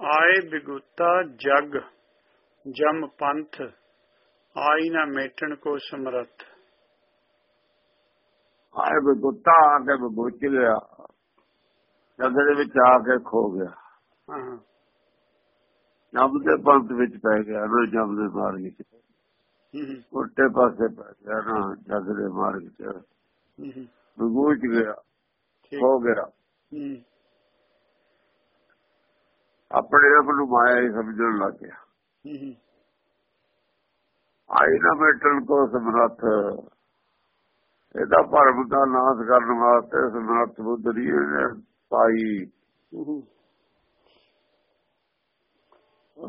ਆਏ ਬਿਗੁਤਾ ਜਗ ਜਮ ਪੰਥ ਆਈ ਨਾ ਮੇਟਣ ਕੋ ਸਮਰੱਥ। ਆਏ ਬਗੁੱਤਾ ਆ ਕੇ ਬਗੁੱਚ ਗਿਆ ਜਗ ਦੇ ਵਿੱਚ ਆ ਕੇ ਖੋ ਗਿਆ। ਹਾਂ। ਜਬ ਦੇ ਪੰਥ ਵਿੱਚ ਪੈ ਗਿਆ ਨਾ ਜਬ ਦੇ ਮਾਰਗ ਵਿੱਚ ਹੂੰ ਉਲਟੇ ਪਾਸੇ ਪੈ ਗਿਆ ਨਾ ਜਗ ਦੇ ਮਾਰਗ ਚ। ਬਗੁੱਚ ਗਿਆ ਖੋ ਗਿਆ। ਹੂੰ। ਆਪਣੇ ਆਪ ਨੂੰ ਮਾਇਆ ਹੀ ਸਮਝਣ ਲੱਗ ਗਿਆ। ਹੂੰ ਆਈ ਨਾ ਮੇਟਣ ਕੋ ਸਮਰੱਥ। ਇਹਦਾ ਭਰਮ ਦਾ ਨਾਸ਼ ਕਰਨ ਵਾਸਤੇ ਸਮਰੱਥ ਬੁੱਧਰੀ ਨੇ ਪਾਈ।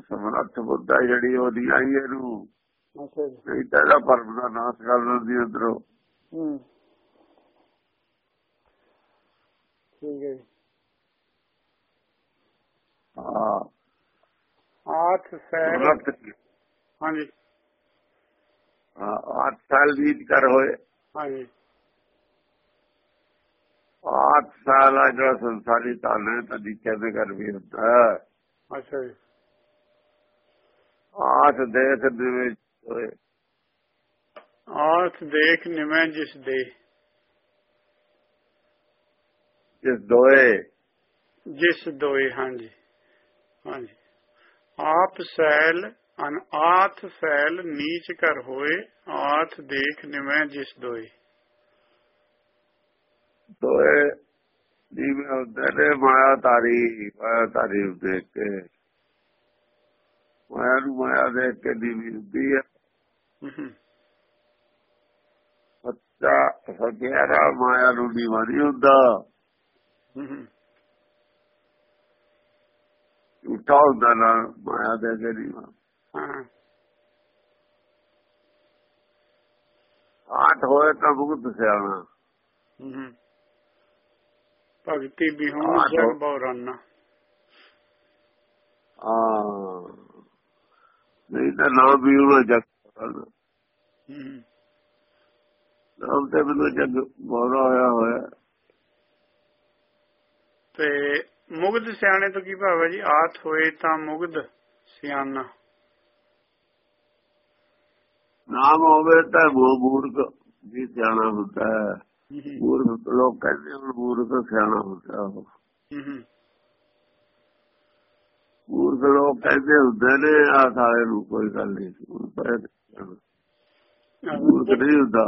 ਸਮਰੱਥ ਬੁੱਧਾ ਜਿਹੜੀ ਉਹਦੀ ਆਈ ਇਹਨੂੰ। ਅੱਛਾ ਜੀ। ਨਹੀਂ ਤਾਂ ਇਹਦਾ ਭਰਮ ਦਾ ਨਾਸ਼ ਕਰ ਦਿੰਦੀ ਹੂੰ। ਠੀਕ ਹਾਂ ਹਾਂਜੀ ਹਾਂ, ਸਾਲ ਹੋਏ ਹਾਂਜੀ ਅੱਠ ਸਾਲ ਆ ਜਿਹੜਾ ਸੰਸਾਰੀ ਤਾਨੇ ਤਾਂ ਦੀਖਿਆ ਦੇ ਕਰ ਵੀ ਹੁੰਦਾ ਹੈ। ਅੱਛਾ ਜੀ ਆਠ ਦੇਖ ਦੇ ਵਿੱਚ ਹੋਏ ਆਠ ਦੇਖ ਨਿਮੈ ਜਿਸ ਦੇ ਜਿਸ ਦੋਏ ਜਿਸ ਦੋਏ ਹਾਂਜੀ ਹਾਂਜੀ ਆਪ ਸੈਲ ਅਨ ਆਠ ਸੈਲ ਨੀਚ ਕਰ ਹੋਏ ਆਠ ਦੇਖ ਨਿਮੈ ਜਿਸ ਦੋਏ। ਦੋਏ ਦੀਵੇ ਨੇ ਮਾਇਆ ਤਾਰੀ ਮਾਇਆ ਤਾਰੀ ਦੇਖ ਕੇ। ਮਾਇਆ ਨੂੰ ਮਾਇਆ ਦੇਖ ਕੇ ਦੀਵੀ ਹੁੰਦੀ ਹੈ ਸੱਚਾ ਸੱਚਿਆਰਾ ਮਾਇਆ ਨੂੰ ਦੀਵਾ ਨਹੀਂ ਹੁੰਦਾ। ਹਮ, ਝੂਠਾ ਹੁੰਦਾ ਨਾ ਮਾਇਆ ਦੇ ਹਾਂ ਆਠ ਹੋਏ ਤਾਂ ਮੁਕਤ ਸਿਆਣਾ। ਭਗਤੀ ਬਿਹੁ ਆਠ ਜਗ ਹੋ- ਬਉਰਾਨਾ ਹਾਂ ਨਹੀਂ ਤਾਂ ਨਾਮ ਵੀ ਉਹਨਾਂ ਜਗ ਨਾਮ ਤੇ ਮੈਨੂੰ ਜਗ ਬੋਰਾ ਹੋਇਆ ਹੋਇਆ ਤੇ ਮੁਗਧ ਸਿਆਣੇ ਤੋਂ ਕੀ ਭਾਵ ਹੈ ਜੀ? ਆਠ ਹੋਏ ਤਾਂ ਮੁਗਧ ਸਿਆਣਾ। ਨਾਮ ਹੋਵੇ ਤਾਂ ਉਹ ਮੂਰਖ ਵੀ ਸਿਆਣਾ ਹੁੰਦਾ ਹੈ। ਮੂਰਖ ਲੋਕ ਕਹਿੰਦੇ ਹਨ ਮੂਰਖ ਸਿਆਣਾ ਹੁੰਦਾ ਹਮ, ਮੂਰਖ ਲੋਕ ਕਹਿੰਦੇ ਹੁੰਦੇ ਨੇ ਆ ਸਾਰੇ ਨੂੰ ਕੋਈ ਗੱਲ ਨਹੀਂ ਮੂਰਖ ਨਹੀਂ ਹੁੰਦਾ।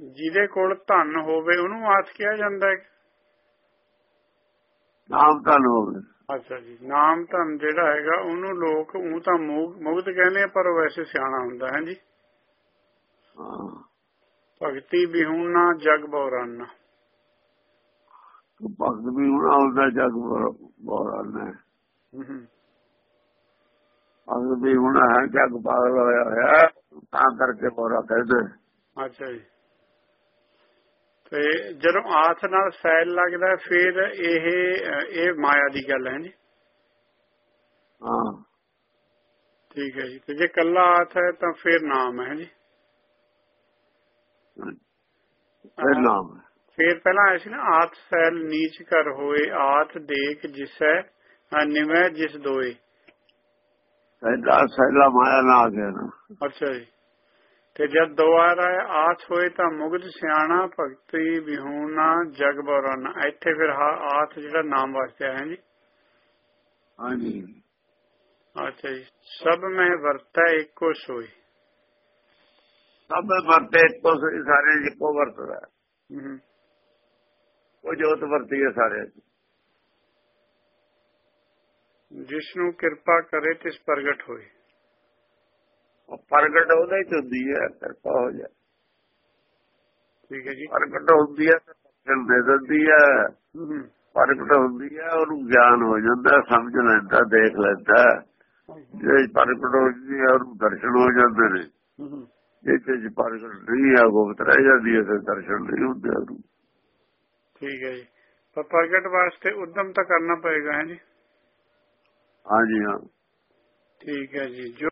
ਜਿਹਦੇ ਕੋਲ ਧਨ ਹੋਵੇ ਉਹਨੂੰ ਆਠ ਕਿਹਾ ਜਾਂਦਾ ਹੈ। ਨਾਮ ਤਾਂ ਹੋਵੇ। ਅੱਛਾ ਜੀ ਨਾਮ ਧਨ ਜਿਹੜਾ ਹੈਗਾ ਉਹਨੂੰ ਲੋਕ ਉਹ ਤਾਂ ਮੁਗ- ਮੁਗਧ ਕਹਿੰਦੇ ਆ ਪਰ ਵੈਸੇ ਸਿਆਣਾ ਹੁੰਦਾ ਹੈ ਜੀ। ਭਗਤੀ ਬਿਹੂਨਾ ਜਗ ਬਉਰਾਨਾ ਭਗਤ ਵੀ ਉਹਨਾਂ ਹੁੰਦਾ ਜਗ ਬੋਰਾ ਨੇ ਹਮ, ਭਗਤ ਵੀ ਉਹਨਾਂ ਹੈ ਜਗ ਪਾਗਲ ਹੋਇਆ ਹੋਇਆ ਤਾਂ ਕਰਕੇ ਬੋਰਾ ਕਹਿੰਦੇ। ਅੱਛਾ ਜੀ। ਤੇ ਜਦੋਂ ਆਥ ਨਾਲ ਸੈਲ ਲੱਗਦਾ ਫਿਰ ਇਹ ਇਹ ਮਾਇਆ ਦੀ ਗੱਲ ਹੈ ਜੀ। ਹਾਂ। ਠੀਕ ਹੈ ਜੀ। ਤੇ ਜੇ ਕੱਲਾ ਆਥ ਹੈ ਤਾਂ ਫਿਰ ਨਾਮ ਹੈ ਜੀ। ਫਿਰ ਨਾਮ। ਫਿਰ ਪਹਿਲਾਂ ਆਇਆ ਸੀ ਨਾ ਆਥ ਸੈਲ ਨੀਚ ਕਰ ਹੋਏ ਆਥ ਦੇਖ ਜਿਸੈ ਨਿਵੈ ਜਿਸ ਦੋਏ। ਸਹਿਲਾ ਮਾਇਆ ਨਾ ਆ ਗਿਆ ਨਾ। ਅੱਛਾ ਜੀ। ਤੇ ਜਦ ਦੁਆਰ ਆਥ ਹੋਏ ਤਾਂ ਮੁਗਧ ਸਿਆਣਾ ਭਗਤੀ ਵਿਹੂਣਾ ਜਗ ਬਰਾਨਾ। ਇੱਥੇ ਫਿਰ ਹਾ- ਆਥ ਜਿਹੜਾ ਨਾਮ ਵਾਸਤੇ ਆਇਆ ਜੀ। ਹਾਂਜੀ। ਅੱਛਾ ਜੀ। ਸਭ ਮੈਂ ਵਰਤੈ ਇੱਕੋ ਸੋਈ। ਸਭ ਵਰਤੇ ਇੱਕੋ ਸਹੀ ਸਾਰੇ ਇੱਕੋ ਵਰਤਦਾ। ਹੈ। ਉਹ ਜੋਤ ਵਰਤੀ ਹੈ ਸਾਰੇ ਜਿਸ ਨੂੰ ਕਿਰਪਾ ਕਰੇ ਤਿਸ ਪ੍ਰਗਟ ਹੋਏ। ਉਹ ਪ੍ਰਗਟ ਉਹਦਾ ਹੀ ਹੁੰਦੀ ਹੈ ਕਿਰਪਾ ਹੋ ਜਾ ਠੀਕ ਹੈ ਜੀ। ਪ੍ਰਗਟ ਹੁੰਦੀ ਹੈ ਤਾਂ ਦਰਸ਼ਨ ਦੇ ਦਿੰਦੀ ਹੈ। ਪ੍ਰਗਟ ਹੁੰਦੀ ਹੈ ਉਹਨੂੰ ਗਿਆਨ ਹੋ ਜਾਂਦਾ ਸਮਝ ਲੈਂਦਾ ਦੇਖ ਲੈਂਦਾ। ਜੇ ਪ੍ਰਗਟ ਹੁੰਦੀ ਹੈ ਉਹਨੂੰ ਦਰਸ਼ਨ ਹੋ ਜਾਂਦੇ ਨੇ। ਜੇ ਤੇ ਪ੍ਰਗਟ ਨਹੀਂ ਹੈ ਗੁਪਤ ਰਹਿ ਜਾਂਦੀ ਹੈ ਤੇ ਦਰਸ਼ਨ ਨਹੀਂ ਹੁੰਦੇ ਉਹਨੂੰ। ਠੀਕ ਹੈ ਜੀ। ਪਰ ਪ੍ਰਗਟ ਵਾਸਤੇ ਉਦਮ ਤਾਂ ਕਰਨਾ ਪਏਗਾ ਹੈ ਜੀ? ਹਾਂਜੀ ਹਾਂ। ਠੀਕ ਹੈ ਜੀ। ਜੋ